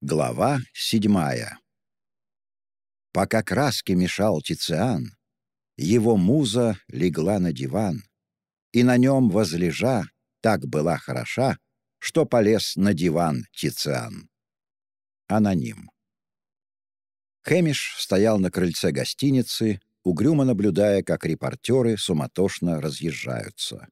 Глава седьмая. Пока краски мешал Тициан, его муза легла на диван, и на нем возлежа так была хороша, что полез на диван Тициан. Аноним. Хэмиш стоял на крыльце гостиницы, угрюмо наблюдая, как репортеры суматошно разъезжаются.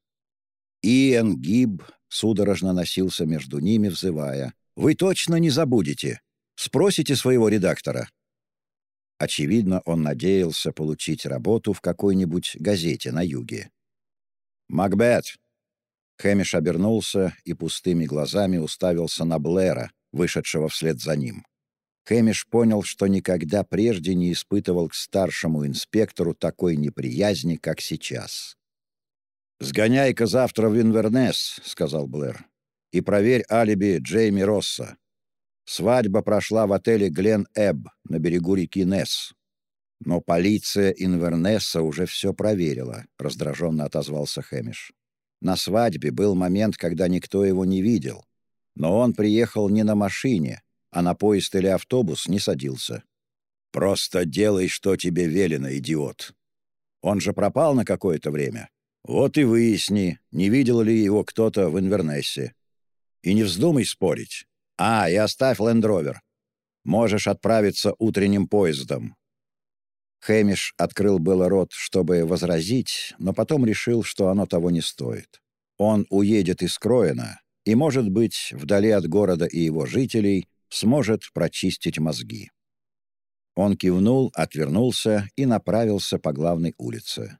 Иэн Гиб судорожно носился между ними, взывая — вы точно не забудете. Спросите своего редактора». Очевидно, он надеялся получить работу в какой-нибудь газете на юге. «Макбет!» Хэмиш обернулся и пустыми глазами уставился на Блэра, вышедшего вслед за ним. Хэмиш понял, что никогда прежде не испытывал к старшему инспектору такой неприязни, как сейчас. «Сгоняй-ка завтра в Инвернес», — сказал Блэр и проверь алиби Джейми Росса. Свадьба прошла в отеле «Глен Эбб» на берегу реки Несс. Но полиция Инвернесса уже все проверила, раздраженно отозвался Хэмиш. На свадьбе был момент, когда никто его не видел. Но он приехал не на машине, а на поезд или автобус не садился. «Просто делай, что тебе велено, идиот. Он же пропал на какое-то время. Вот и выясни, не видел ли его кто-то в Инвернессе. И не вздумай спорить. А, и оставь лендровер. Можешь отправиться утренним поездом». Хэмиш открыл было рот, чтобы возразить, но потом решил, что оно того не стоит. Он уедет из Кроена и, может быть, вдали от города и его жителей, сможет прочистить мозги. Он кивнул, отвернулся и направился по главной улице.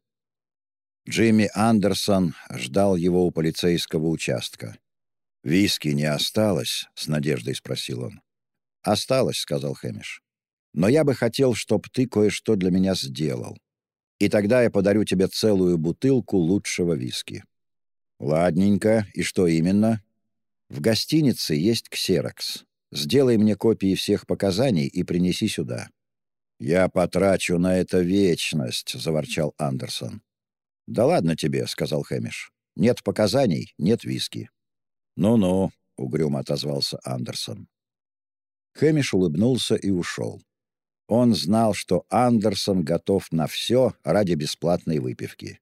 Джимми Андерсон ждал его у полицейского участка. «Виски не осталось?» — с надеждой спросил он. «Осталось», — сказал Хэмиш. «Но я бы хотел, чтобы ты кое-что для меня сделал. И тогда я подарю тебе целую бутылку лучшего виски». «Ладненько. И что именно?» «В гостинице есть ксерокс. Сделай мне копии всех показаний и принеси сюда». «Я потрачу на это вечность», — заворчал Андерсон. «Да ладно тебе», — сказал Хэмиш. «Нет показаний, нет виски». «Ну-ну», — угрюмо отозвался Андерсон. Хэмиш улыбнулся и ушел. Он знал, что Андерсон готов на все ради бесплатной выпивки.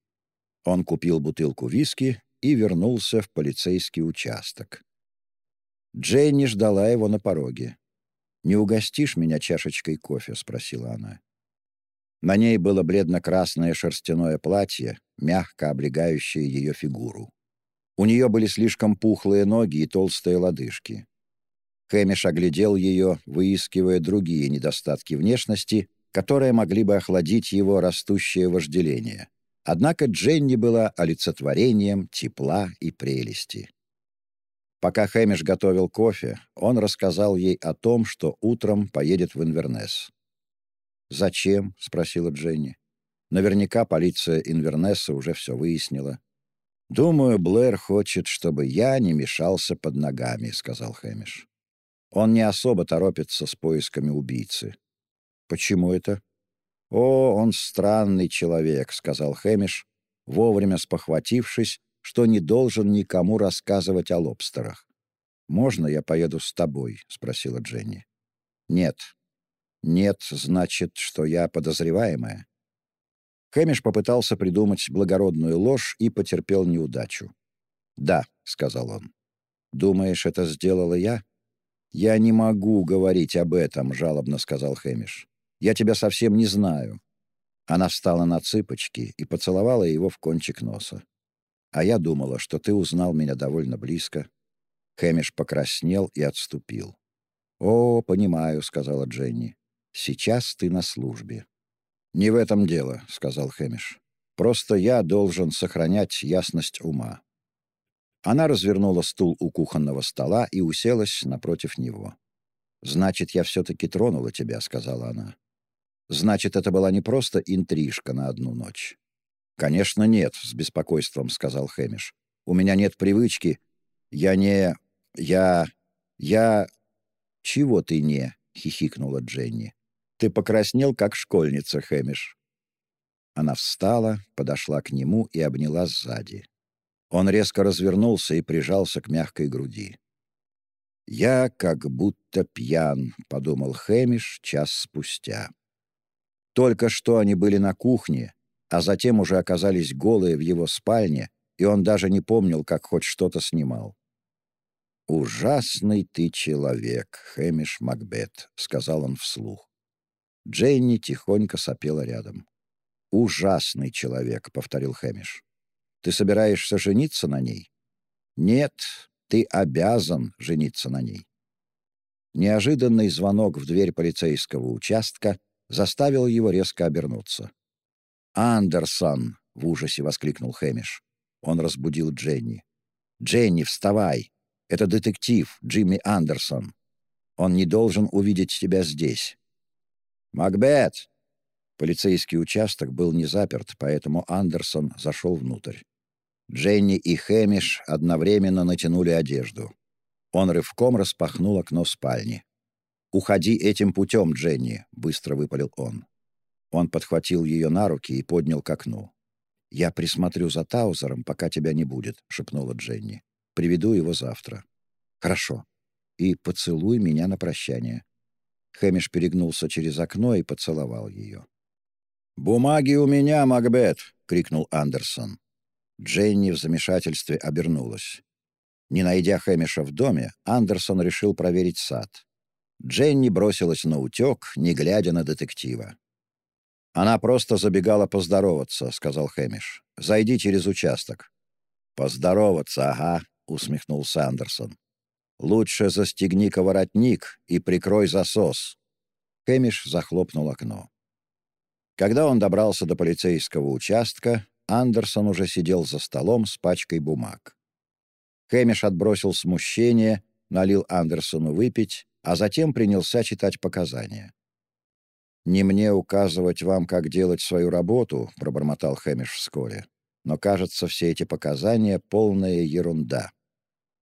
Он купил бутылку виски и вернулся в полицейский участок. Дженни ждала его на пороге. «Не угостишь меня чашечкой кофе?» — спросила она. На ней было бледно-красное шерстяное платье, мягко облегающее ее фигуру. У нее были слишком пухлые ноги и толстые лодыжки. Хэмиш оглядел ее, выискивая другие недостатки внешности, которые могли бы охладить его растущее вожделение. Однако Дженни была олицетворением тепла и прелести. Пока Хэмиш готовил кофе, он рассказал ей о том, что утром поедет в Инвернес. «Зачем?» — спросила Дженни. Наверняка полиция Инвернеса уже все выяснила. «Думаю, Блэр хочет, чтобы я не мешался под ногами», — сказал Хэмиш. «Он не особо торопится с поисками убийцы». «Почему это?» «О, он странный человек», — сказал Хэмиш, вовремя спохватившись, что не должен никому рассказывать о лобстерах. «Можно я поеду с тобой?» — спросила Дженни. «Нет». «Нет, значит, что я подозреваемая?» Хэмиш попытался придумать благородную ложь и потерпел неудачу. «Да», — сказал он. «Думаешь, это сделала я?» «Я не могу говорить об этом», — жалобно сказал Хэмиш. «Я тебя совсем не знаю». Она встала на цыпочки и поцеловала его в кончик носа. «А я думала, что ты узнал меня довольно близко». Хэмиш покраснел и отступил. «О, понимаю», — сказала Дженни. «Сейчас ты на службе». «Не в этом дело», — сказал Хэмиш. «Просто я должен сохранять ясность ума». Она развернула стул у кухонного стола и уселась напротив него. «Значит, я все-таки тронула тебя», — сказала она. «Значит, это была не просто интрижка на одну ночь». «Конечно, нет», — с беспокойством сказал Хэмиш. «У меня нет привычки. Я не... Я... Я...» «Чего ты не?» — хихикнула Дженни. Ты покраснел, как школьница, Хэмиш». Она встала, подошла к нему и обняла сзади. Он резко развернулся и прижался к мягкой груди. «Я как будто пьян», — подумал Хэмиш час спустя. Только что они были на кухне, а затем уже оказались голые в его спальне, и он даже не помнил, как хоть что-то снимал. «Ужасный ты человек, Хэмиш Макбет», — сказал он вслух. Дженни тихонько сопела рядом. «Ужасный человек», — повторил Хэмиш. «Ты собираешься жениться на ней?» «Нет, ты обязан жениться на ней». Неожиданный звонок в дверь полицейского участка заставил его резко обернуться. «Андерсон!» — в ужасе воскликнул Хэмиш. Он разбудил Дженни. «Дженни, вставай! Это детектив Джимми Андерсон. Он не должен увидеть тебя здесь». «Макбет!» Полицейский участок был не заперт, поэтому Андерсон зашел внутрь. Дженни и Хэмиш одновременно натянули одежду. Он рывком распахнул окно спальни. «Уходи этим путем, Дженни», — быстро выпалил он. Он подхватил ее на руки и поднял к окну. «Я присмотрю за Таузером, пока тебя не будет», — шепнула Дженни. «Приведу его завтра». «Хорошо. И поцелуй меня на прощание». Хэмиш перегнулся через окно и поцеловал ее. «Бумаги у меня, Макбет!» — крикнул Андерсон. Дженни в замешательстве обернулась. Не найдя Хэмиша в доме, Андерсон решил проверить сад. Дженни бросилась на утек, не глядя на детектива. «Она просто забегала поздороваться», — сказал Хэмиш. «Зайди через участок». «Поздороваться, ага», — усмехнулся Андерсон. «Лучше застегни-ка воротник и прикрой засос». Хэмиш захлопнул окно. Когда он добрался до полицейского участка, Андерсон уже сидел за столом с пачкой бумаг. Хэмиш отбросил смущение, налил Андерсону выпить, а затем принялся читать показания. «Не мне указывать вам, как делать свою работу», — пробормотал Хэмиш вскоре. «Но, кажется, все эти показания — полная ерунда.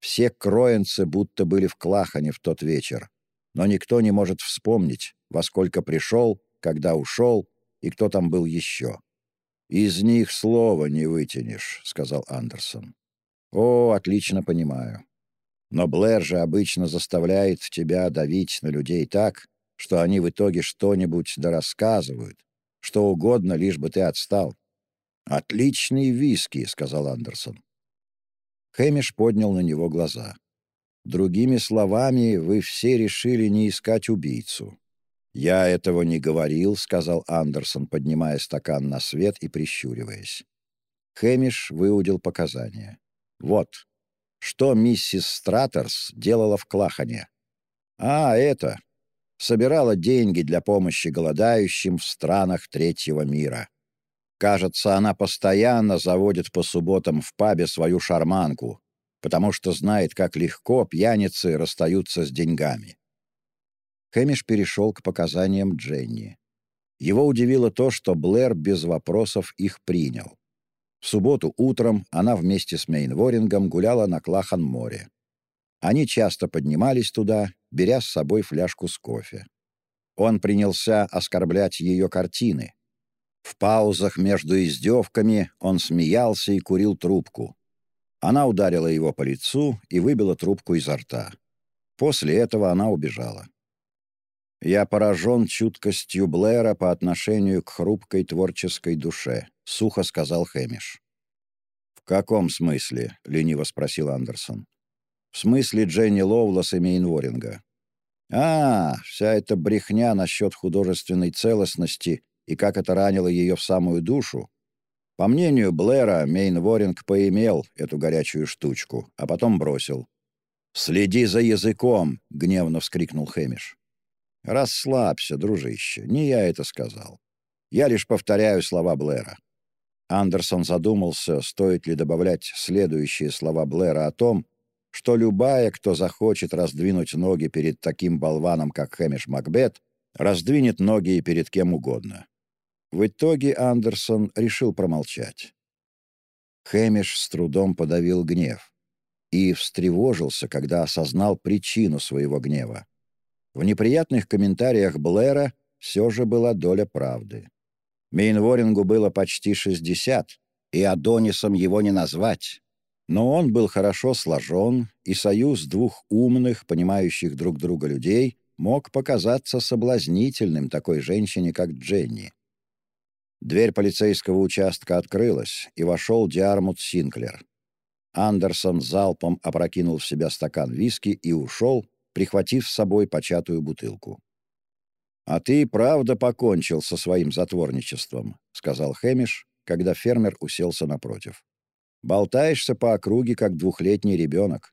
Все кроенцы будто были в Клахане в тот вечер, но никто не может вспомнить, во сколько пришел, когда ушел и кто там был еще». «Из них слова не вытянешь», — сказал Андерсон. «О, отлично понимаю. Но Блэр же обычно заставляет тебя давить на людей так, что они в итоге что-нибудь да рассказывают, что угодно, лишь бы ты отстал. «Отличный виски», — сказал Андерсон. Хэмиш поднял на него глаза. «Другими словами, вы все решили не искать убийцу». «Я этого не говорил», — сказал Андерсон, поднимая стакан на свет и прищуриваясь. Хэмиш выудил показания. «Вот, что миссис Стратерс делала в Клахане». «А, это собирала деньги для помощи голодающим в странах третьего мира. Кажется, она постоянно заводит по субботам в пабе свою шарманку, потому что знает, как легко пьяницы расстаются с деньгами. Хэмиш перешел к показаниям Дженни. Его удивило то, что Блэр без вопросов их принял. В субботу утром она вместе с Мейнворингом гуляла на Клахан-море. Они часто поднимались туда, беря с собой фляжку с кофе. Он принялся оскорблять ее картины. В паузах между издевками он смеялся и курил трубку. Она ударила его по лицу и выбила трубку изо рта. После этого она убежала. «Я поражен чуткостью Блэра по отношению к хрупкой творческой душе», — сухо сказал Хэмиш. «В каком смысле?» — лениво спросил Андерсон. В смысле Дженни Лоулас и Мейнворинга. А, вся эта брехня насчет художественной целостности и как это ранило ее в самую душу. По мнению Блэра, Мейнворинг поимел эту горячую штучку, а потом бросил. «Следи за языком!» — гневно вскрикнул Хэмиш. «Расслабься, дружище, не я это сказал. Я лишь повторяю слова Блэра». Андерсон задумался, стоит ли добавлять следующие слова Блэра о том, что любая, кто захочет раздвинуть ноги перед таким болваном, как Хэмиш Макбет, раздвинет ноги и перед кем угодно. В итоге Андерсон решил промолчать. Хэмиш с трудом подавил гнев и встревожился, когда осознал причину своего гнева. В неприятных комментариях Блэра все же была доля правды. Мейнворингу было почти 60, и Адонисом его не назвать. Но он был хорошо сложен, и союз двух умных, понимающих друг друга людей мог показаться соблазнительным такой женщине, как Дженни. Дверь полицейского участка открылась, и вошел Диармут Синклер. Андерсон залпом опрокинул в себя стакан виски и ушел, прихватив с собой початую бутылку. «А ты правда покончил со своим затворничеством», — сказал Хэмиш, когда фермер уселся напротив. «Болтаешься по округе, как двухлетний ребенок.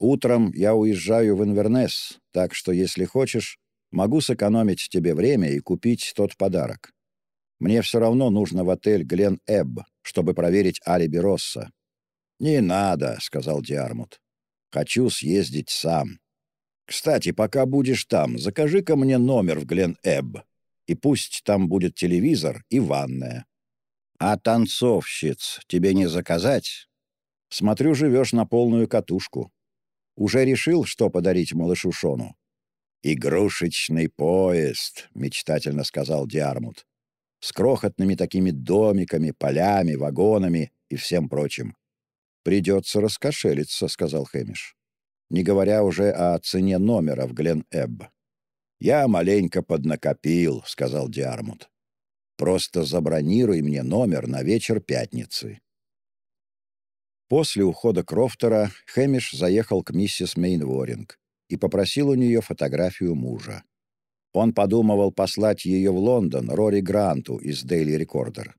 Утром я уезжаю в Инвернес, так что, если хочешь, могу сэкономить тебе время и купить тот подарок. Мне все равно нужно в отель Глен Эбб, чтобы проверить алиби Росса». «Не надо», — сказал Диармут. «Хочу съездить сам. Кстати, пока будешь там, закажи-ка мне номер в Глен Эбб, и пусть там будет телевизор и ванная. А танцовщиц тебе не заказать? Смотрю, живешь на полную катушку. Уже решил, что подарить малышу Шону?» «Игрушечный поезд», — мечтательно сказал Диармут. «С крохотными такими домиками, полями, вагонами и всем прочим». «Придется раскошелиться», — сказал Хэмиш. «Не говоря уже о цене номера в Глен-Эбб». «Я маленько поднакопил», — сказал Диармут. «Просто забронируй мне номер на вечер пятницы». После ухода Крофтера Хэмиш заехал к миссис Мейнворинг и попросил у нее фотографию мужа. Он подумывал послать ее в Лондон Рори Гранту из Daily Recorder.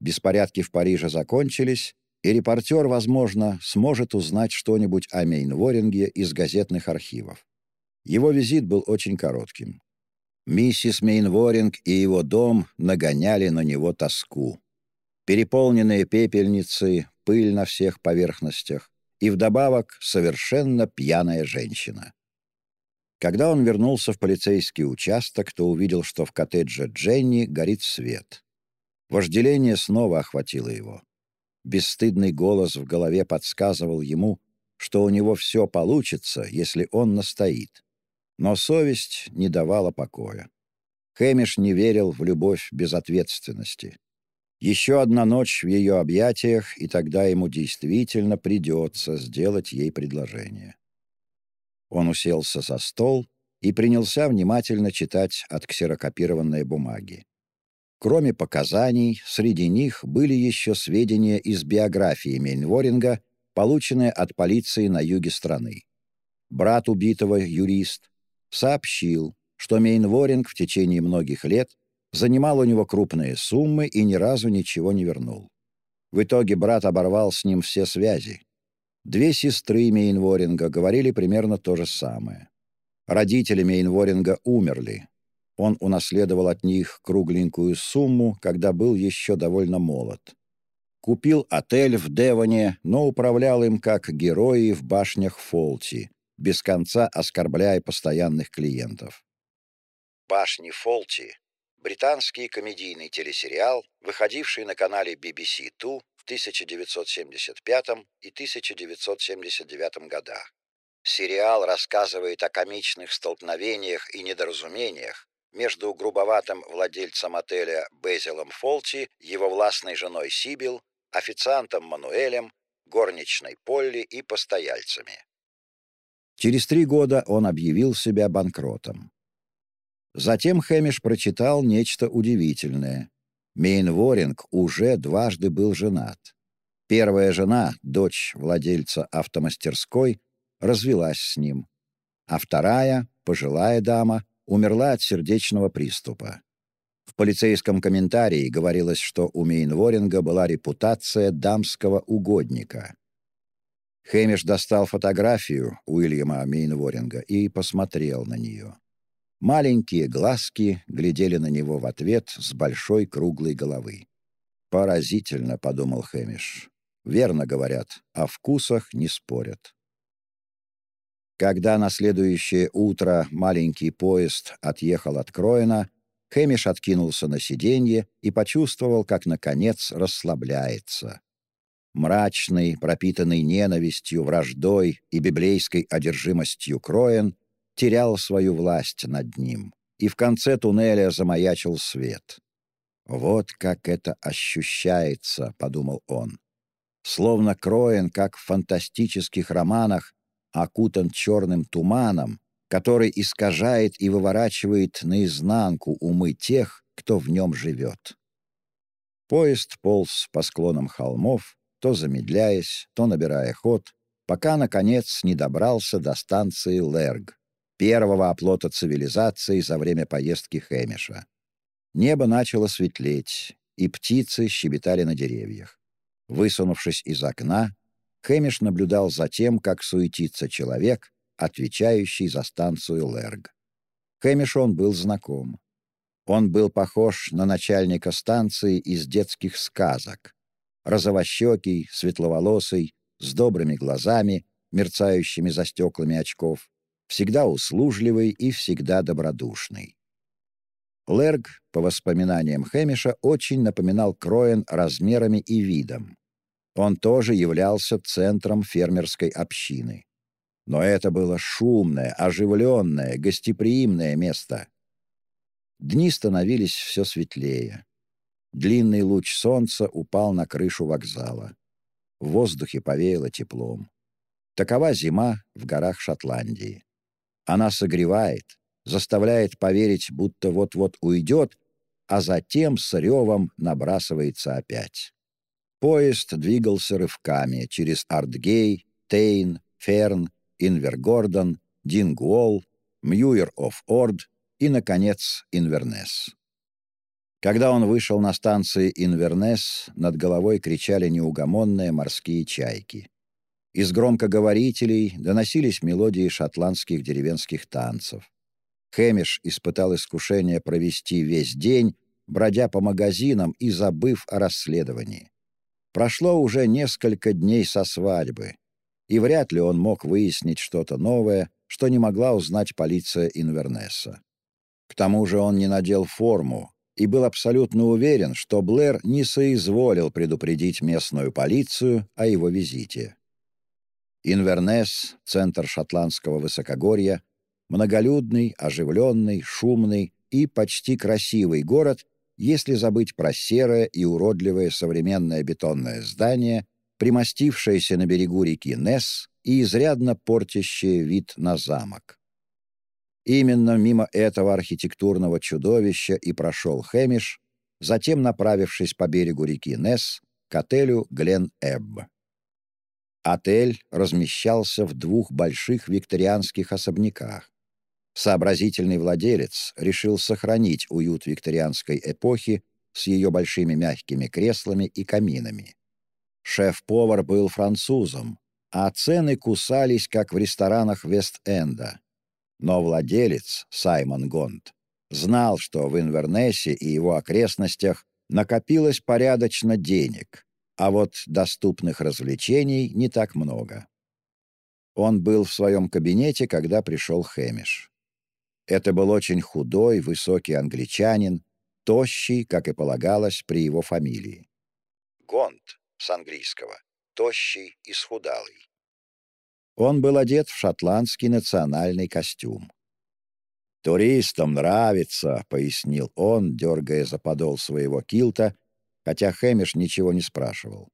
Беспорядки в Париже закончились, и репортер, возможно, сможет узнать что-нибудь о Мейнворинге из газетных архивов. Его визит был очень коротким. Миссис Мейнворинг и его дом нагоняли на него тоску. Переполненные пепельницы, пыль на всех поверхностях и вдобавок совершенно пьяная женщина. Когда он вернулся в полицейский участок, то увидел, что в коттедже Дженни горит свет. Вожделение снова охватило его. Бесстыдный голос в голове подсказывал ему, что у него все получится, если он настоит. Но совесть не давала покоя. Хэмиш не верил в любовь без ответственности. Еще одна ночь в ее объятиях, и тогда ему действительно придется сделать ей предложение. Он уселся за стол и принялся внимательно читать отксерокопированные бумаги. Кроме показаний, среди них были еще сведения из биографии Мейнворинга, полученные от полиции на юге страны. Брат убитого, юрист, сообщил, что Мейнворинг в течение многих лет занимал у него крупные суммы и ни разу ничего не вернул. В итоге брат оборвал с ним все связи. Две сестры Мейнворинга говорили примерно то же самое. Родители Мейнворинга умерли. Он унаследовал от них кругленькую сумму, когда был еще довольно молод. Купил отель в Девоне, но управлял им как герои в башнях Фолти, без конца оскорбляя постоянных клиентов. Башни Фолти британский комедийный телесериал, выходивший на канале BBC Two в 1975 и 1979 годах. Сериал рассказывает о комичных столкновениях и недоразумениях между грубоватым владельцем отеля Безилом Фолти, его властной женой Сибил, официантом Мануэлем, горничной Полли и постояльцами. Через три года он объявил себя банкротом. Затем Хэмиш прочитал нечто удивительное. Мейнворинг уже дважды был женат. Первая жена, дочь владельца автомастерской, развелась с ним, а вторая, пожилая дама, умерла от сердечного приступа. В полицейском комментарии говорилось, что у Мейнворинга была репутация дамского угодника. Хэмиш достал фотографию Уильяма Мейнворинга и посмотрел на нее. Маленькие глазки глядели на него в ответ с большой круглой головы. «Поразительно», — подумал Хэмиш. «Верно говорят, о вкусах не спорят». Когда на следующее утро маленький поезд отъехал от Кроена, Хэмиш откинулся на сиденье и почувствовал, как, наконец, расслабляется. Мрачный, пропитанный ненавистью, враждой и библейской одержимостью Кроен терял свою власть над ним, и в конце туннеля замаячил свет. «Вот как это ощущается», — подумал он. словно кроен, как в фантастических романах, окутан черным туманом, который искажает и выворачивает наизнанку умы тех, кто в нем живет. Поезд полз по склонам холмов, то замедляясь, то набирая ход, пока, наконец, не добрался до станции Лерг, первого оплота цивилизации за время поездки Хэмиша. Небо начало светлеть, и птицы щебетали на деревьях. Высунувшись из окна, Хэмиш наблюдал за тем, как суетится человек, отвечающий за станцию Лерг. Хэмиш он был знаком. Он был похож на начальника станции из детских сказок. Розовощекий, светловолосый, с добрыми глазами, мерцающими за стеклами очков, всегда услужливый и всегда добродушный. Лерг, по воспоминаниям Хэмиша, очень напоминал Кроен размерами и видом. Он тоже являлся центром фермерской общины. Но это было шумное, оживленное, гостеприимное место. Дни становились все светлее. Длинный луч солнца упал на крышу вокзала. В воздухе повеяло теплом. Такова зима в горах Шотландии. Она согревает, заставляет поверить, будто вот-вот уйдет, а затем с ревом набрасывается опять. Поезд двигался рывками через Артгей, Тейн, Ферн, Инвергордон, Дингуол, Мьюер-оф-Орд и, наконец, Инвернес. Когда он вышел на станции Инвернес, над головой кричали неугомонные морские чайки. Из громкоговорителей доносились мелодии шотландских деревенских танцев. Хэмиш испытал искушение провести весь день, бродя по магазинам и забыв о расследовании. Прошло уже несколько дней со свадьбы, и вряд ли он мог выяснить что-то новое, что не могла узнать полиция Инвернесса. К тому же он не надел форму, и был абсолютно уверен, что Блэр не соизволил предупредить местную полицию о его визите. Инвернес, центр шотландского высокогорья, многолюдный, оживленный, шумный и почти красивый город, если забыть про серое и уродливое современное бетонное здание, примостившееся на берегу реки Несс и изрядно портящее вид на замок. Именно мимо этого архитектурного чудовища и прошел Хэмиш, затем направившись по берегу реки Несс к отелю Глен Эбб. Отель размещался в двух больших викторианских особняках. Сообразительный владелец решил сохранить уют викторианской эпохи с ее большими мягкими креслами и каминами. Шеф-повар был французом, а цены кусались, как в ресторанах Вест-Энда. Но владелец, Саймон Гонд, знал, что в Инвернессе и его окрестностях накопилось порядочно денег, а вот доступных развлечений не так много. Он был в своем кабинете, когда пришел Хэмиш. Это был очень худой, высокий англичанин, тощий, как и полагалось, при его фамилии. Гонд с английского, тощий и схудалый. Он был одет в шотландский национальный костюм. «Туристам нравится», — пояснил он, дергая за подол своего килта, хотя Хэмиш ничего не спрашивал.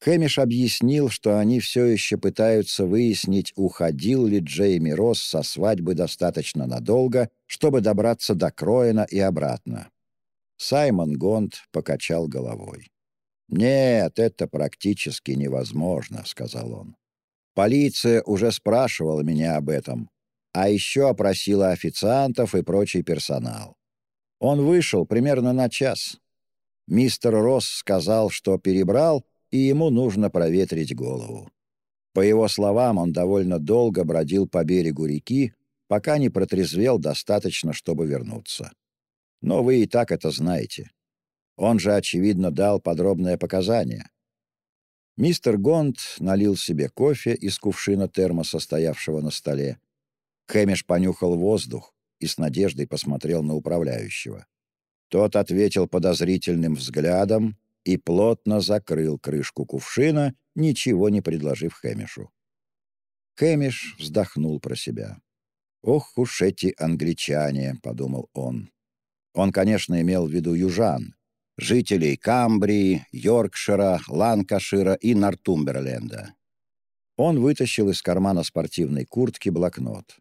Хэмиш объяснил, что они все еще пытаются выяснить, уходил ли Джейми Росс со свадьбы достаточно надолго, чтобы добраться до Кроена и обратно. Саймон Гонд покачал головой. «Нет, это практически невозможно», — сказал он. Полиция уже спрашивала меня об этом, а еще опросила официантов и прочий персонал. Он вышел примерно на час. Мистер Росс сказал, что перебрал, и ему нужно проветрить голову. По его словам, он довольно долго бродил по берегу реки, пока не протрезвел достаточно, чтобы вернуться. Но вы и так это знаете. Он же, очевидно, дал подробное показание. Мистер Гонд налил себе кофе из кувшина термоса, стоявшего на столе. Хэмиш понюхал воздух и с надеждой посмотрел на управляющего. Тот ответил подозрительным взглядом и плотно закрыл крышку кувшина, ничего не предложив Хэмишу. Хэмиш вздохнул про себя. «Ох уж эти англичане!» — подумал он. Он, конечно, имел в виду южан, жителей Камбрии, Йоркшира, Ланкашира и Нортумберленда. Он вытащил из кармана спортивной куртки блокнот.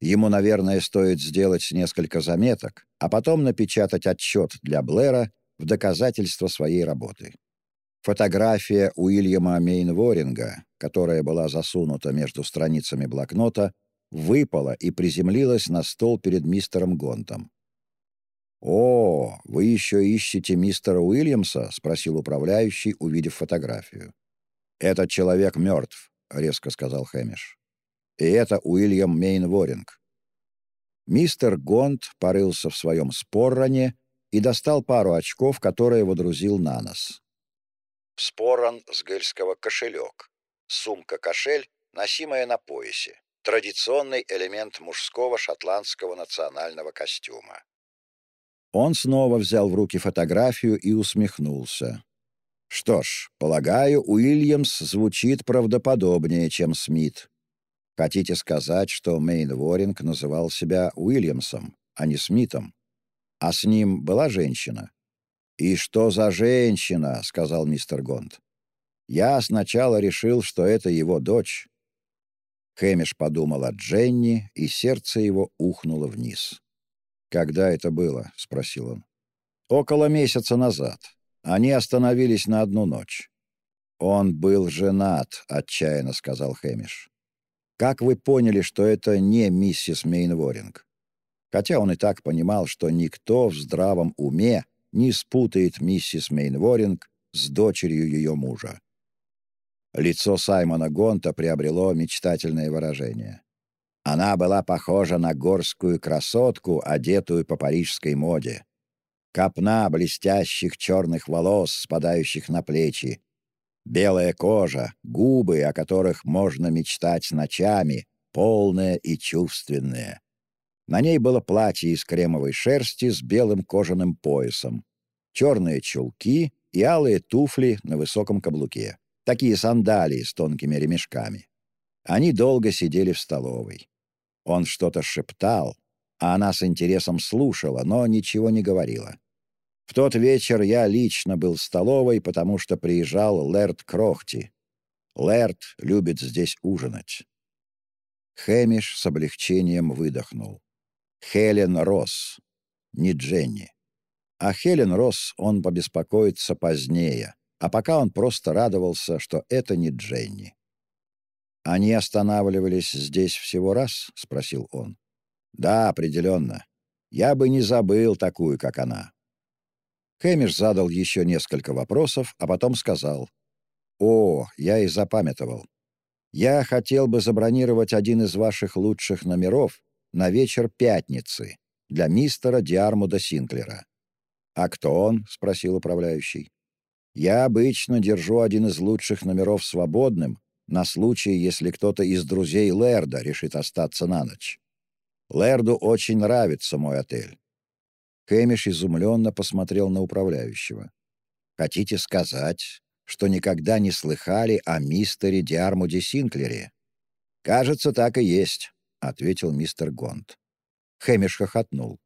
Ему, наверное, стоит сделать несколько заметок, а потом напечатать отчет для Блэра в доказательство своей работы. Фотография Уильяма Мейнворинга, которая была засунута между страницами блокнота, выпала и приземлилась на стол перед мистером Гонтом. «О, вы еще ищете мистера Уильямса?» — спросил управляющий, увидев фотографию. «Этот человек мертв», — резко сказал Хэмиш. «И это Уильям Мейнворинг». Мистер Гонт порылся в своем спорране и достал пару очков, которые водрузил на нос. Споран с гельского кошелек. Сумка-кошель, носимая на поясе. Традиционный элемент мужского шотландского национального костюма. Он снова взял в руки фотографию и усмехнулся. Что ж, полагаю, Уильямс звучит правдоподобнее, чем Смит. Хотите сказать, что Мейн Воринг называл себя Уильямсом, а не Смитом? А с ним была женщина? «И что за женщина?» — сказал мистер Гонд. «Я сначала решил, что это его дочь». Хэмиш подумал о Дженни, и сердце его ухнуло вниз. «Когда это было?» — спросил он. «Около месяца назад. Они остановились на одну ночь». «Он был женат», — отчаянно сказал Хэмиш. «Как вы поняли, что это не миссис Мейнворинг?» Хотя он и так понимал, что никто в здравом уме не спутает миссис Мейнворинг с дочерью ее мужа. Лицо Саймона Гонта приобрело мечтательное выражение. Она была похожа на горскую красотку, одетую по парижской моде. Копна блестящих черных волос, спадающих на плечи. Белая кожа, губы, о которых можно мечтать ночами, полная и чувственная. На ней было платье из кремовой шерсти с белым кожаным поясом, черные чулки и алые туфли на высоком каблуке. Такие сандалии с тонкими ремешками. Они долго сидели в столовой. Он что-то шептал, а она с интересом слушала, но ничего не говорила. В тот вечер я лично был в столовой, потому что приезжал Лэрд Крохти. Лэрд любит здесь ужинать. Хэмиш с облегчением выдохнул. Хелен Росс, не Дженни. А Хелен Росс он побеспокоится позднее, а пока он просто радовался, что это не Дженни. «Они останавливались здесь всего раз?» — спросил он. «Да, определенно. Я бы не забыл такую, как она». Хэмиш задал еще несколько вопросов, а потом сказал. «О, я и запамятовал. Я хотел бы забронировать один из ваших лучших номеров на вечер пятницы для мистера Диармуда Синклера». «А кто он?» — спросил управляющий. «Я обычно держу один из лучших номеров свободным на случай, если кто-то из друзей Лерда решит остаться на ночь. Лерду очень нравится мой отель». Хэмиш изумленно посмотрел на управляющего. «Хотите сказать, что никогда не слыхали о мистере Диармуде Синклере?» «Кажется, так и есть», — ответил мистер Гонт. Хэмиш хохотнул.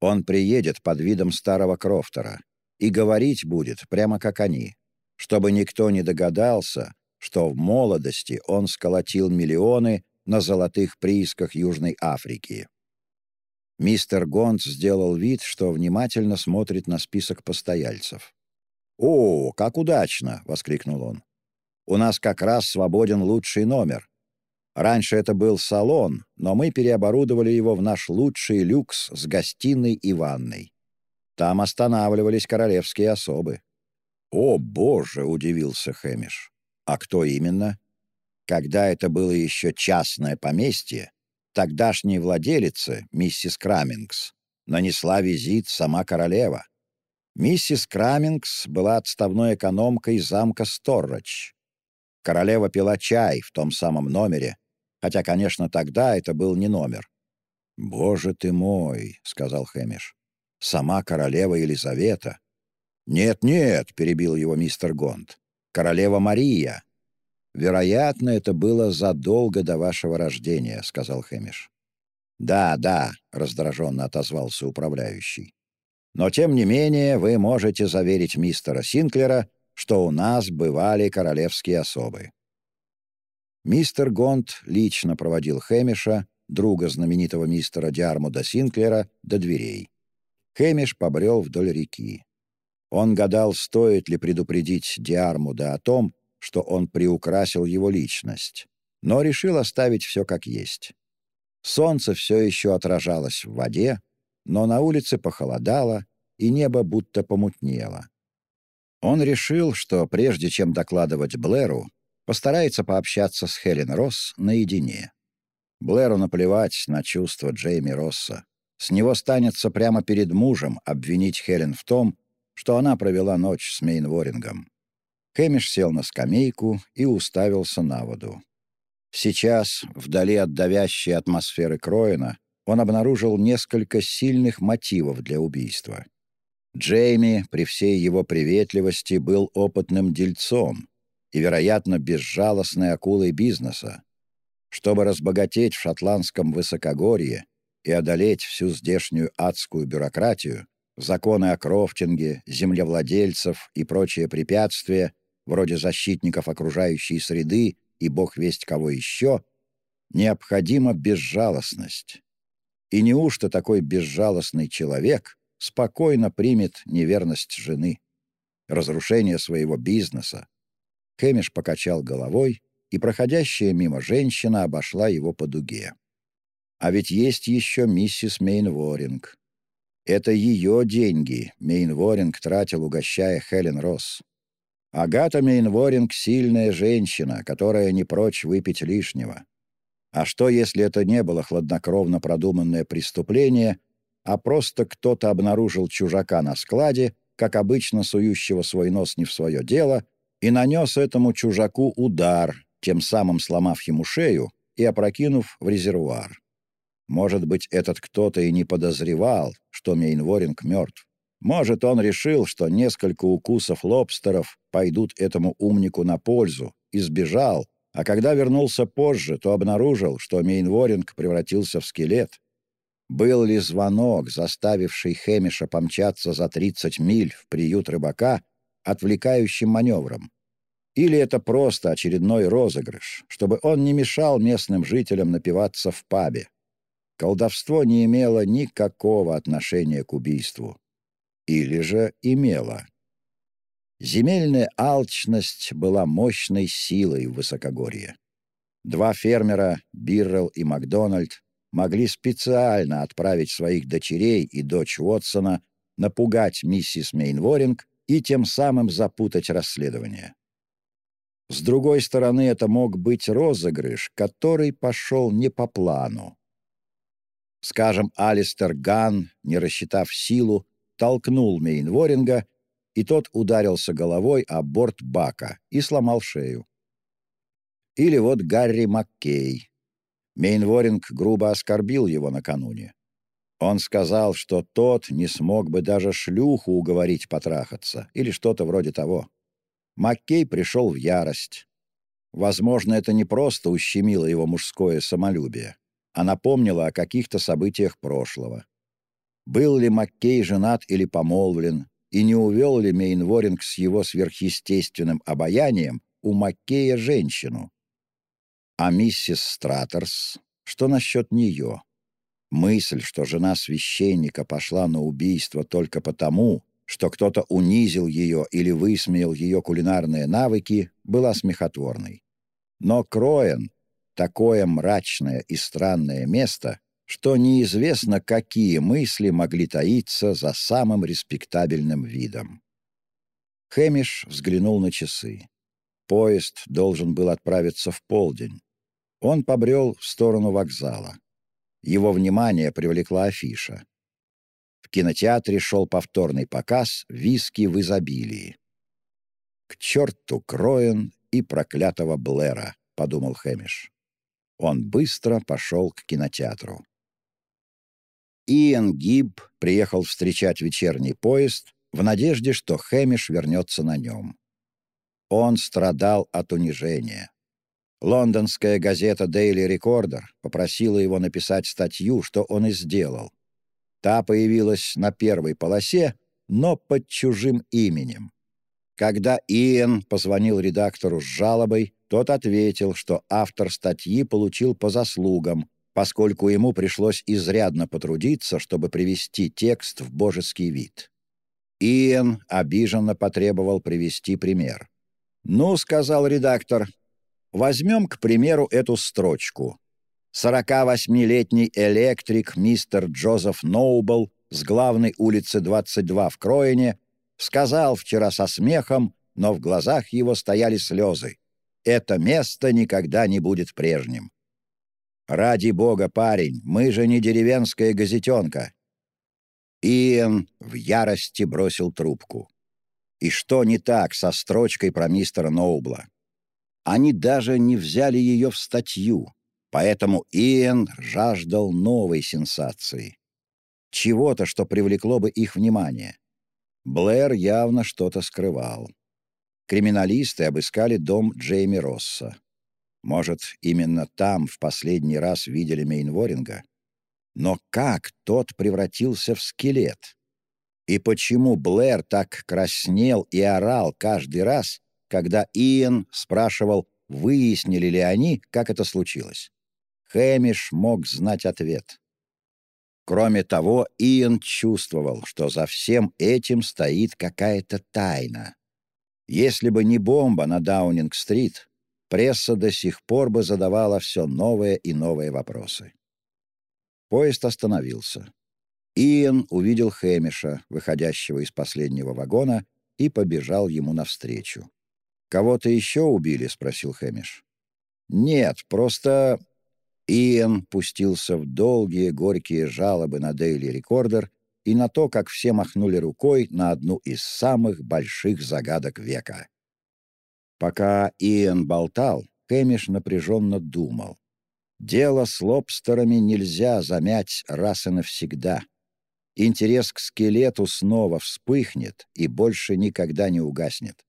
«Он приедет под видом старого Крофтера и говорить будет прямо как они, чтобы никто не догадался, что в молодости он сколотил миллионы на золотых приисках Южной Африки». Мистер Гонт сделал вид, что внимательно смотрит на список постояльцев. «О, как удачно!» — воскликнул он. «У нас как раз свободен лучший номер. Раньше это был салон, но мы переоборудовали его в наш лучший люкс с гостиной и ванной. Там останавливались королевские особы. «О, боже!» — удивился Хэмиш. «А кто именно?» Когда это было еще частное поместье, тогдашней владелице, миссис Крамингс, нанесла визит сама королева. Миссис Крамингс была отставной экономкой замка Сторроч. Королева пила чай в том самом номере, хотя, конечно, тогда это был не номер. «Боже ты мой!» — сказал Хэмиш. «Сама королева Елизавета». «Нет-нет», — перебил его мистер Гонд. «Королева Мария». «Вероятно, это было задолго до вашего рождения», — сказал Хэмиш. «Да, да», — раздраженно отозвался управляющий. Но, тем не менее, вы можете заверить мистера Синклера, что у нас бывали королевские особы. Мистер Гонт лично проводил Хэмиша, друга знаменитого мистера Диармуда Синклера, до дверей. Хэмиш побрел вдоль реки. Он гадал, стоит ли предупредить Диармуда о том, что он приукрасил его личность, но решил оставить все как есть. Солнце все еще отражалось в воде, но на улице похолодало, и небо будто помутнело. Он решил, что прежде чем докладывать Блэру, постарается пообщаться с Хелен Росс наедине. Блэру наплевать на чувства Джейми Росса. С него станется прямо перед мужем обвинить Хелен в том, что она провела ночь с Мейнворингом. Хэмиш сел на скамейку и уставился на воду. Сейчас, вдали от давящей атмосферы Кроина, он обнаружил несколько сильных мотивов для убийства. Джейми, при всей его приветливости, был опытным дельцом, и, вероятно, безжалостной акулой бизнеса. Чтобы разбогатеть в шотландском высокогорье и одолеть всю здешнюю адскую бюрократию, законы о крофтинге, землевладельцев и прочие препятствия, вроде защитников окружающей среды и бог весть кого еще, необходима безжалостность. И неужто такой безжалостный человек спокойно примет неверность жены, разрушение своего бизнеса, Хэмиш покачал головой, и проходящая мимо женщина обошла его по дуге. А ведь есть еще миссис Мейнворинг. Это ее деньги Мейнворинг тратил, угощая Хелен Росс. Агата Мейнворинг — сильная женщина, которая не прочь выпить лишнего. А что, если это не было хладнокровно продуманное преступление, а просто кто-то обнаружил чужака на складе, как обычно сующего свой нос не в свое дело, и нанес этому чужаку удар, тем самым сломав ему шею и опрокинув в резервуар. Может быть, этот кто-то и не подозревал, что Мейнворинг мертв. Может, он решил, что несколько укусов лобстеров пойдут этому умнику на пользу, и сбежал, а когда вернулся позже, то обнаружил, что Мейнворинг превратился в скелет. Был ли звонок, заставивший Хэмиша помчаться за 30 миль в приют рыбака, отвлекающим маневром? Или это просто очередной розыгрыш, чтобы он не мешал местным жителям напиваться в пабе? Колдовство не имело никакого отношения к убийству. Или же имело. Земельная алчность была мощной силой в высокогорье. Два фермера, Биррелл и Макдональд, могли специально отправить своих дочерей и дочь Уотсона напугать миссис Мейнворинг и тем самым запутать расследование. С другой стороны, это мог быть розыгрыш, который пошел не по плану. Скажем, Алистер Ган, не рассчитав силу, толкнул Мейнворинга, и тот ударился головой о борт бака и сломал шею. Или вот Гарри Маккей. Мейнворинг грубо оскорбил его накануне. Он сказал, что тот не смог бы даже шлюху уговорить потрахаться, или что-то вроде того. Маккей пришел в ярость. Возможно, это не просто ущемило его мужское самолюбие, а напомнило о каких-то событиях прошлого. Был ли Маккей женат или помолвлен, и не увел ли Мейнворинг с его сверхъестественным обаянием у Маккея женщину? А миссис Стратерс, что насчет нее? Мысль, что жена священника пошла на убийство только потому, что кто-то унизил ее или высмеял ее кулинарные навыки, была смехотворной. Но Кроен — такое мрачное и странное место, что неизвестно, какие мысли могли таиться за самым респектабельным видом. Хэмиш взглянул на часы. Поезд должен был отправиться в полдень. Он побрел в сторону вокзала. Его внимание привлекла афиша кинотеатре шел повторный показ «Виски в изобилии». «К черту Кроен и проклятого Блэра», — подумал Хэмиш. Он быстро пошел к кинотеатру. Иэн Гиб приехал встречать вечерний поезд в надежде, что Хэмиш вернется на нем. Он страдал от унижения. Лондонская газета Daily Recorder попросила его написать статью, что он и сделал. Та появилась на первой полосе, но под чужим именем. Когда Иэн позвонил редактору с жалобой, тот ответил, что автор статьи получил по заслугам, поскольку ему пришлось изрядно потрудиться, чтобы привести текст в божеский вид. Иэн обиженно потребовал привести пример. «Ну, — сказал редактор, — возьмем, к примеру, эту строчку. 48-летний электрик мистер Джозеф Ноубл с главной улицы 22 в Кроине сказал вчера со смехом, но в глазах его стояли слезы. «Это место никогда не будет прежним». «Ради бога, парень, мы же не деревенская газетенка». Иэн в ярости бросил трубку. И что не так со строчкой про мистера Ноубла? Они даже не взяли ее в статью, поэтому Иэн жаждал новой сенсации. Чего-то, что привлекло бы их внимание. Блэр явно что-то скрывал. Криминалисты обыскали дом Джейми Росса. Может, именно там в последний раз видели Мейнворинга? Но как тот превратился в скелет? И почему Блэр так краснел и орал каждый раз, когда Иэн спрашивал, выяснили ли они, как это случилось? Хэмиш мог знать ответ. Кроме того, Иэн чувствовал, что за всем этим стоит какая-то тайна. Если бы не бомба на Даунинг-стрит, пресса до сих пор бы задавала все новые и новые вопросы. Поезд остановился. Иэн увидел Хэмиша, выходящего из последнего вагона, и побежал ему навстречу. «Кого-то еще убили?» — спросил Хэмиш. «Нет, просто Иэн пустился в долгие горькие жалобы на Дейли Рекордер и на то, как все махнули рукой на одну из самых больших загадок века. Пока Иэн болтал, Хэмиш напряженно думал. Дело с лобстерами нельзя замять раз и навсегда. Интерес к скелету снова вспыхнет и больше никогда не угаснет.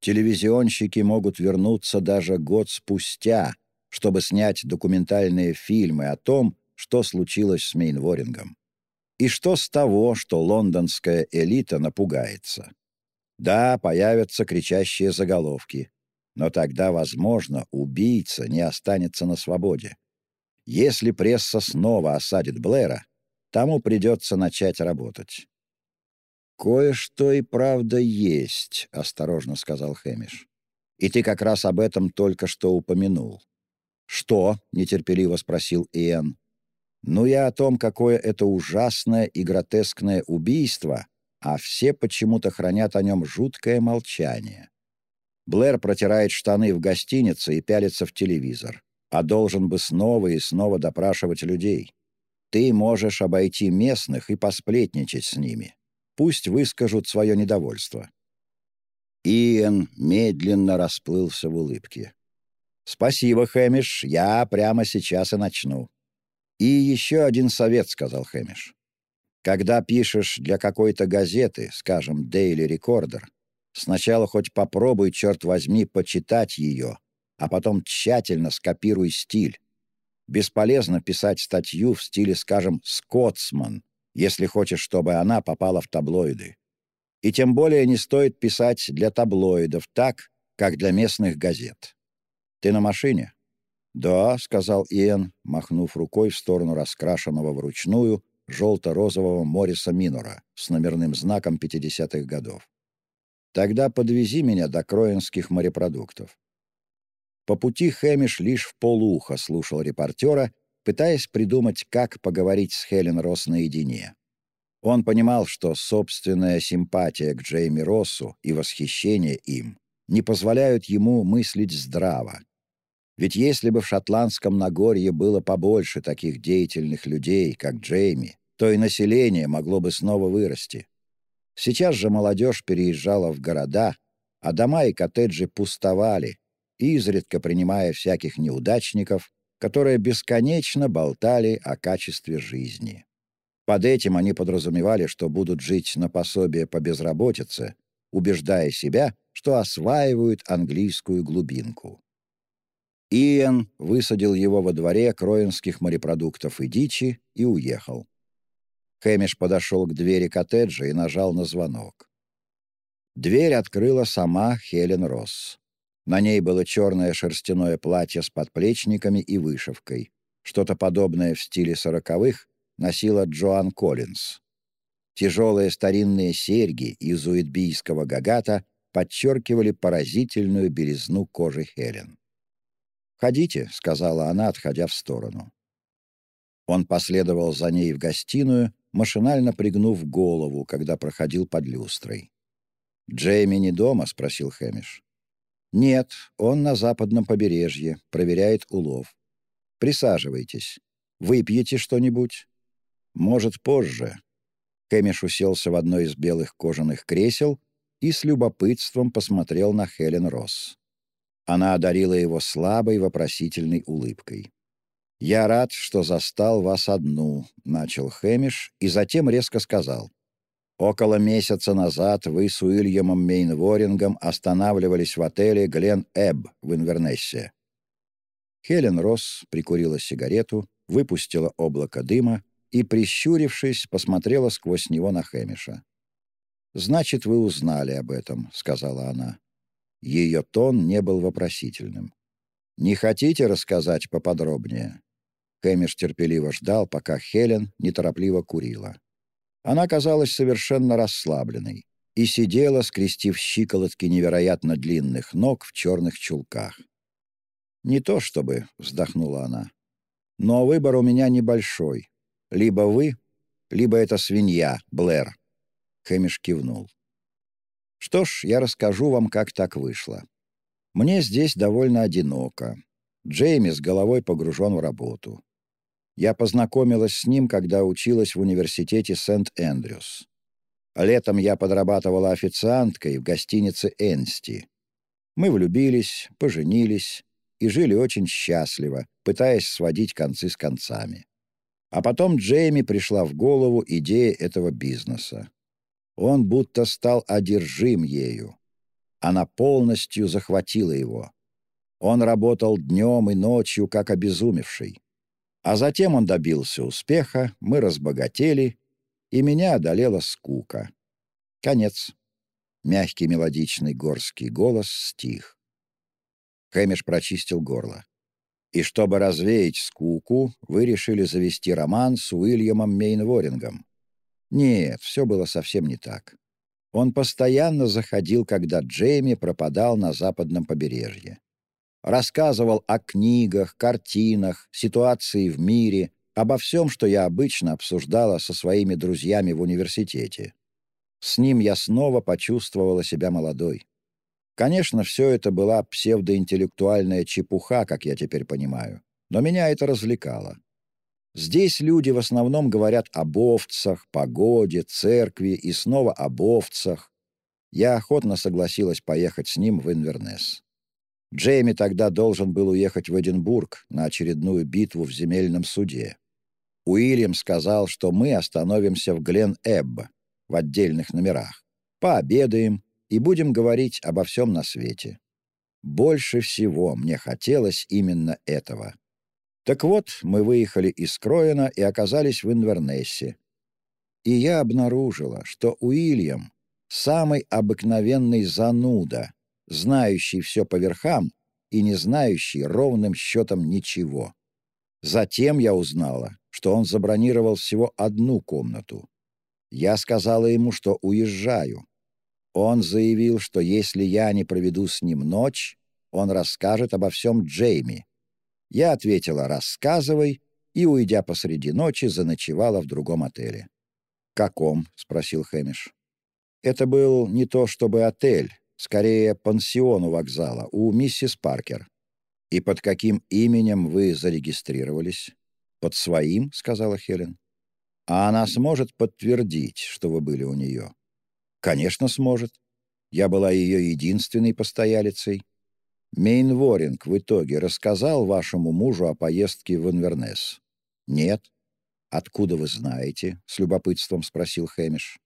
Телевизионщики могут вернуться даже год спустя — чтобы снять документальные фильмы о том, что случилось с Мейнворингом. И что с того, что лондонская элита напугается? Да, появятся кричащие заголовки, но тогда, возможно, убийца не останется на свободе. Если пресса снова осадит Блэра, тому придется начать работать. «Кое-что и правда есть», — осторожно сказал Хэмиш. «И ты как раз об этом только что упомянул. «Что?» — нетерпеливо спросил Иэн. «Ну, я о том, какое это ужасное и гротескное убийство, а все почему-то хранят о нем жуткое молчание. Блэр протирает штаны в гостинице и пялится в телевизор, а должен бы снова и снова допрашивать людей. Ты можешь обойти местных и посплетничать с ними. Пусть выскажут свое недовольство». Иэн медленно расплылся в улыбке. «Спасибо, Хэмиш, я прямо сейчас и начну». «И еще один совет», — сказал Хэмиш. «Когда пишешь для какой-то газеты, скажем, Daily Recorder, сначала хоть попробуй, черт возьми, почитать ее, а потом тщательно скопируй стиль. Бесполезно писать статью в стиле, скажем, «Скотсман», если хочешь, чтобы она попала в таблоиды. И тем более не стоит писать для таблоидов так, как для местных газет. «Ты на машине?» «Да», — сказал Иэн, махнув рукой в сторону раскрашенного вручную желто-розового Морриса Минора с номерным знаком 50-х годов. «Тогда подвези меня до кроинских морепродуктов». По пути Хэмиш лишь в полуха слушал репортера, пытаясь придумать, как поговорить с Хелен Росс наедине. Он понимал, что собственная симпатия к Джейми Россу и восхищение им не позволяют ему мыслить здраво, ведь если бы в шотландском Нагорье было побольше таких деятельных людей, как Джейми, то и население могло бы снова вырасти. Сейчас же молодежь переезжала в города, а дома и коттеджи пустовали, изредка принимая всяких неудачников, которые бесконечно болтали о качестве жизни. Под этим они подразумевали, что будут жить на пособие по безработице, убеждая себя, что осваивают английскую глубинку. Иэн высадил его во дворе кроинских морепродуктов и дичи и уехал. Хэмиш подошел к двери коттеджа и нажал на звонок. Дверь открыла сама Хелен Росс. На ней было черное шерстяное платье с подплечниками и вышивкой. Что-то подобное в стиле сороковых носила Джоан Коллинз. Тяжелые старинные серьги из уитбийского гагата подчеркивали поразительную белизну кожи Хелен. «Ходите», — сказала она, отходя в сторону. Он последовал за ней в гостиную, машинально пригнув голову, когда проходил под люстрой. «Джейми не дома?» — спросил Хэмиш. «Нет, он на западном побережье, проверяет улов. Присаживайтесь. Выпьете что-нибудь?» «Может, позже». Хэмиш уселся в одно из белых кожаных кресел и с любопытством посмотрел на Хелен Росс. Она одарила его слабой вопросительной улыбкой. «Я рад, что застал вас одну», — начал Хэмиш и затем резко сказал. «Около месяца назад вы с Уильямом Мейнворингом останавливались в отеле «Глен Эбб» в Инвернессе». Хелен Росс прикурила сигарету, выпустила облако дыма и, прищурившись, посмотрела сквозь него на Хэмиша. «Значит, вы узнали об этом», — сказала она. Ее тон не был вопросительным. «Не хотите рассказать поподробнее?» Хэмиш терпеливо ждал, пока Хелен неторопливо курила. Она казалась совершенно расслабленной и сидела, скрестив щиколотки невероятно длинных ног в черных чулках. «Не то чтобы», — вздохнула она, — «но выбор у меня небольшой. Либо вы, либо эта свинья, Блэр». Хэмиш кивнул. «Что ж, я расскажу вам, как так вышло. Мне здесь довольно одиноко. Джейми с головой погружен в работу. Я познакомилась с ним, когда училась в университете Сент-Эндрюс. Летом я подрабатывала официанткой в гостинице «Энсти». Мы влюбились, поженились и жили очень счастливо, пытаясь сводить концы с концами. А потом Джейми пришла в голову идея этого бизнеса. Он будто стал одержим ею. Она полностью захватила его. Он работал днем и ночью, как обезумевший. А затем он добился успеха, мы разбогатели, и меня одолела скука. Конец. Мягкий мелодичный горский голос стих. Хэмиш прочистил горло. И чтобы развеять скуку, вы решили завести роман с Уильямом Мейнворингом. Нет, все было совсем не так. Он постоянно заходил, когда Джейми пропадал на западном побережье. Рассказывал о книгах, картинах, ситуации в мире, обо всем, что я обычно обсуждала со своими друзьями в университете. С ним я снова почувствовала себя молодой. Конечно, все это была псевдоинтеллектуальная чепуха, как я теперь понимаю, но меня это развлекало. Здесь люди в основном говорят об овцах, погоде, церкви и снова об овцах. Я охотно согласилась поехать с ним в Инвернес. Джейми тогда должен был уехать в Эдинбург на очередную битву в земельном суде. Уильям сказал, что мы остановимся в Глен-Эбб в отдельных номерах, пообедаем и будем говорить обо всем на свете. Больше всего мне хотелось именно этого. Так вот, мы выехали из Кроена и оказались в Инвернессе. И я обнаружила, что Уильям — самый обыкновенный зануда, знающий все по верхам и не знающий ровным счетом ничего. Затем я узнала, что он забронировал всего одну комнату. Я сказала ему, что уезжаю. Он заявил, что если я не проведу с ним ночь, он расскажет обо всем Джейми, я ответила «рассказывай» и, уйдя посреди ночи, заночевала в другом отеле. «Каком?» — спросил Хэмиш. «Это был не то чтобы отель, скорее пансион у вокзала, у миссис Паркер. И под каким именем вы зарегистрировались?» «Под своим», — сказала Хелен. «А она сможет подтвердить, что вы были у нее?» «Конечно, сможет. Я была ее единственной постоялицей. Мейнворинг в итоге рассказал вашему мужу о поездке в Инвернес? Нет. Откуда вы знаете? С любопытством спросил Хэмиш.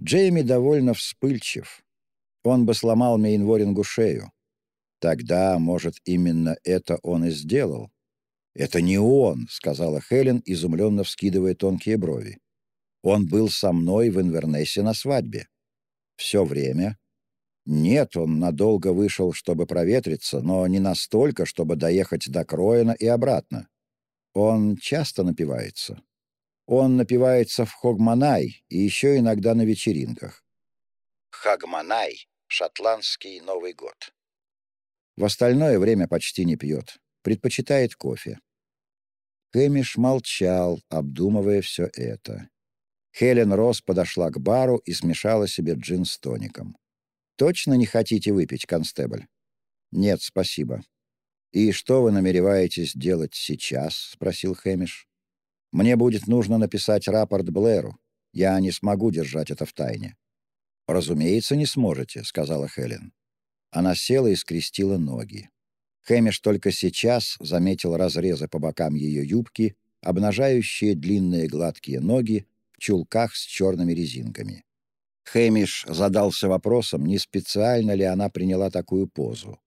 Джейми довольно вспыльчив. Он бы сломал Мейнворингу шею. Тогда, может, именно это он и сделал. «Это не он», — сказала Хелен, изумленно вскидывая тонкие брови. Он был со мной в Инвернессе на свадьбе. Все время. Нет, он надолго вышел, чтобы проветриться, но не настолько, чтобы доехать до Кроена и обратно. Он часто напивается. Он напивается в Хогманай и еще иногда на вечеринках. Хагманай — шотландский Новый год. В остальное время почти не пьет, предпочитает кофе. Хэмиш молчал, обдумывая все это. Хелен Росс подошла к бару и смешала себе джин с тоником. «Точно не хотите выпить, констебль?» «Нет, спасибо». «И что вы намереваетесь делать сейчас?» — спросил Хэмиш. «Мне будет нужно написать рапорт Блэру. Я не смогу держать это в тайне». «Разумеется, не сможете», — сказала Хелен. Она села и скрестила ноги. Хэмиш только сейчас заметил разрезы по бокам ее юбки, обнажающие длинные гладкие ноги в чулках с черными резинками. Хэмиш задался вопросом, не специально ли она приняла такую позу.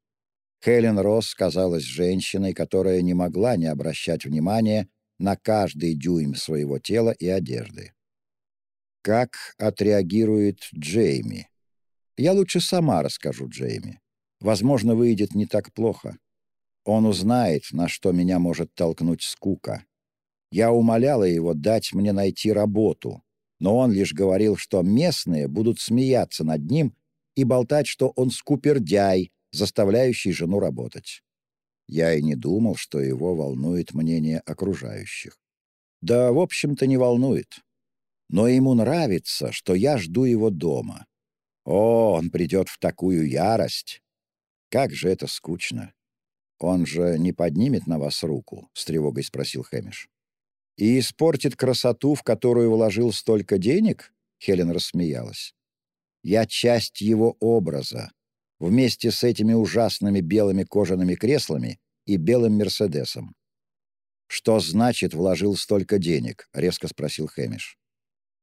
Хелен Росс казалась женщиной, которая не могла не обращать внимания на каждый дюйм своего тела и одежды. Как отреагирует Джейми? Я лучше сама расскажу Джейми. Возможно, выйдет не так плохо. Он узнает, на что меня может толкнуть скука. Я умоляла его дать мне найти работу, но он лишь говорил, что местные будут смеяться над ним и болтать, что он скупердяй, заставляющий жену работать. Я и не думал, что его волнует мнение окружающих. Да, в общем-то, не волнует. Но ему нравится, что я жду его дома. О, он придет в такую ярость. Как же это скучно. Он же не поднимет на вас руку, — с тревогой спросил Хэмиш. И испортит красоту, в которую вложил столько денег? Хелен рассмеялась. Я часть его образа, вместе с этими ужасными белыми кожаными креслами и белым Мерседесом. «Что значит вложил столько денег?» — резко спросил Хэмиш.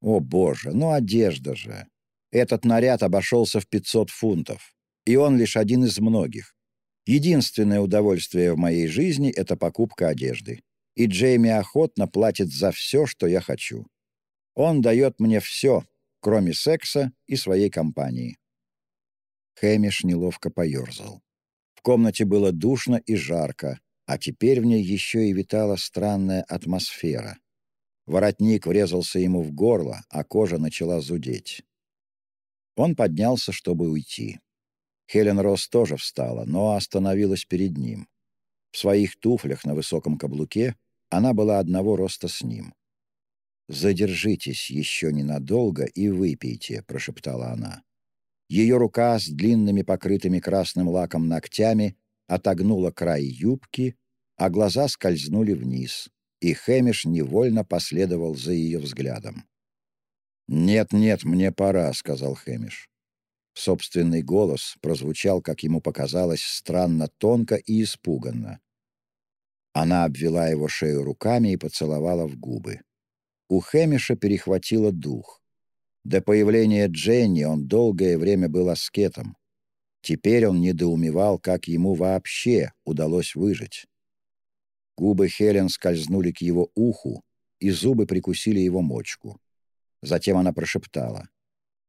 «О, боже, ну одежда же! Этот наряд обошелся в 500 фунтов, и он лишь один из многих. Единственное удовольствие в моей жизни — это покупка одежды. И Джейми охотно платит за все, что я хочу. Он дает мне все, кроме секса и своей компании. Хэмиш неловко поерзал. В комнате было душно и жарко, а теперь в ней еще и витала странная атмосфера. Воротник врезался ему в горло, а кожа начала зудеть. Он поднялся, чтобы уйти. Хелен Росс тоже встала, но остановилась перед ним. В своих туфлях на высоком каблуке она была одного роста с ним. «Задержитесь еще ненадолго и выпейте», — прошептала она. Ее рука с длинными покрытыми красным лаком ногтями отогнула край юбки, а глаза скользнули вниз, и Хэмиш невольно последовал за ее взглядом. «Нет-нет, мне пора», — сказал Хэмиш. Собственный голос прозвучал, как ему показалось, странно тонко и испуганно. Она обвела его шею руками и поцеловала в губы. У Хэмиша перехватило дух. До появления Дженни он долгое время был аскетом. Теперь он недоумевал, как ему вообще удалось выжить. Губы Хелен скользнули к его уху, и зубы прикусили его мочку. Затем она прошептала.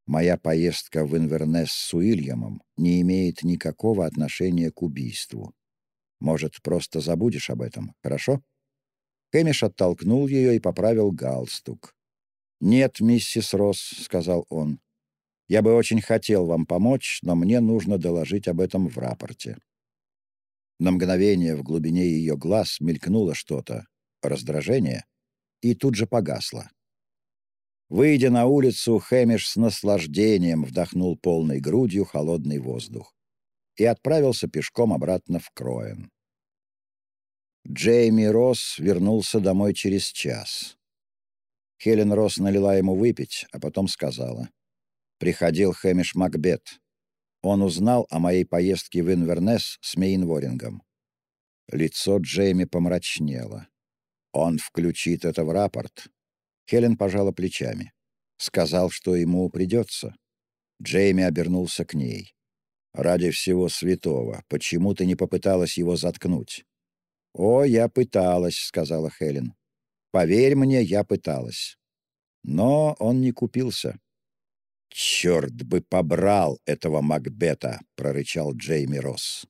«Моя поездка в Инвернес с Уильямом не имеет никакого отношения к убийству. Может, просто забудешь об этом, хорошо?» Хэмиш оттолкнул ее и поправил галстук. «Нет, миссис Росс», — сказал он. «Я бы очень хотел вам помочь, но мне нужно доложить об этом в рапорте». На мгновение в глубине ее глаз мелькнуло что-то, раздражение, и тут же погасло. Выйдя на улицу, Хэмиш с наслаждением вдохнул полной грудью холодный воздух и отправился пешком обратно в Кроен. Джейми Росс вернулся домой через час. Хелен Росс налила ему выпить, а потом сказала. Приходил Хэмиш Макбет. Он узнал о моей поездке в Инвернес с Мейнворингом. Лицо Джейми помрачнело. Он включит это в рапорт, Хелен пожала плечами. Сказал, что ему придется. Джейми обернулся к ней. «Ради всего святого, почему ты не попыталась его заткнуть?» «О, я пыталась», — сказала Хелен. «Поверь мне, я пыталась». Но он не купился. «Черт бы побрал этого Макбета!» — прорычал Джейми Росс.